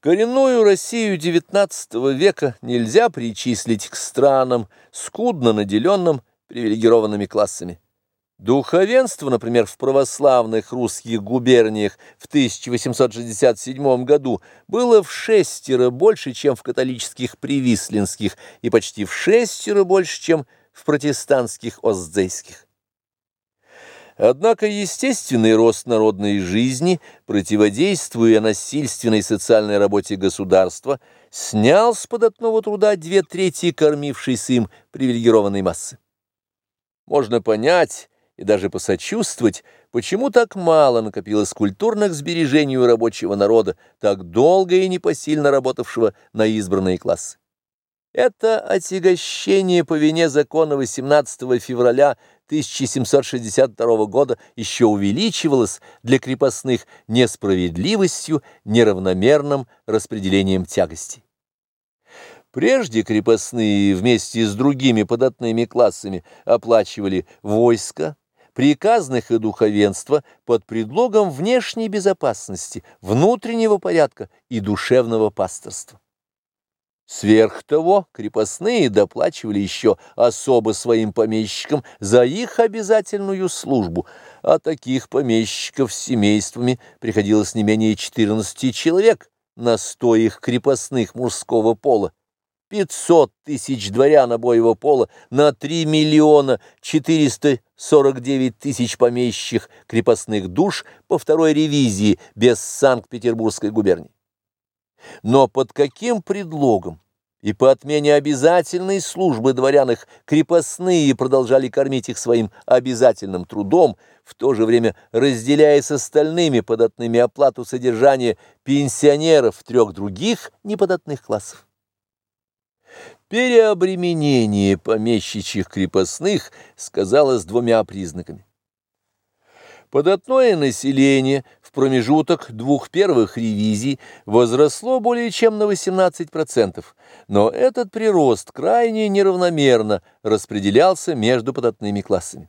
Коренную Россию XIX века нельзя причислить к странам, скудно наделенным привилегированными классами. Духовенство, например, в православных русских губерниях в 1867 году было в шестеро больше, чем в католических привислинских, и почти в шестеро больше, чем в протестантских оздзейских. Однако естественный рост народной жизни, противодействуя насильственной социальной работе государства, снял с податного труда две трети кормившейся им привилегированной массы. Можно понять и даже посочувствовать, почему так мало накопилось культурных сбережений у рабочего народа, так долго и непосильно работавшего на избранные классы. Это отягощение по вине закона 18 февраля 1762 года еще увеличивалось для крепостных несправедливостью, неравномерным распределением тягостей. Прежде крепостные вместе с другими податными классами оплачивали войско, приказных и духовенство под предлогом внешней безопасности, внутреннего порядка и душевного пасторства. Сверх того, крепостные доплачивали еще особо своим помещикам за их обязательную службу, а таких помещиков с семействами приходилось не менее 14 человек на сто их крепостных мужского пола. 500 тысяч дворян обоего пола на 3 миллиона 449 тысяч помещих крепостных душ по второй ревизии без Санкт-Петербургской губернии. Но под каким предлогом и по отмене обязательной службы дворян их крепостные продолжали кормить их своим обязательным трудом, в то же время разделяя с остальными податными оплату содержания пенсионеров трех других неподатных классов? Переобременение помещичьих крепостных сказалось двумя признаками. Податное население в промежуток двух первых ревизий возросло более чем на 18%, но этот прирост крайне неравномерно распределялся между податными классами.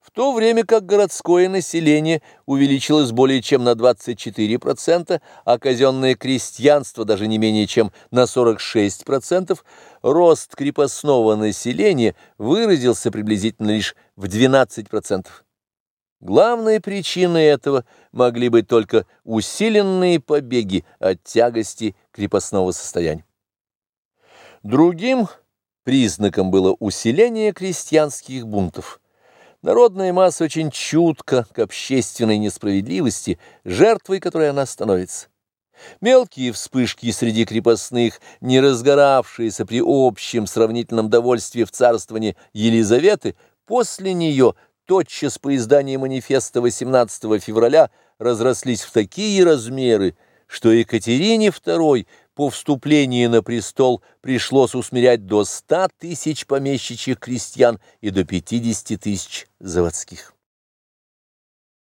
В то время как городское население увеличилось более чем на 24%, а казенное крестьянство даже не менее чем на 46%, рост крепостного населения выразился приблизительно лишь в 12%. Главной причиной этого могли быть только усиленные побеги от тягости крепостного состояния. Другим признаком было усиление крестьянских бунтов. Народная масса очень чутка к общественной несправедливости, жертвой которой она становится. Мелкие вспышки среди крепостных, не разгоравшиеся при общем сравнительном довольстве в царствовании Елизаветы, после нее – тотчас по изданию манифеста 18 февраля разрослись в такие размеры, что Екатерине II по вступлении на престол пришлось усмирять до 100 тысяч помещичьих крестьян и до 50 тысяч заводских.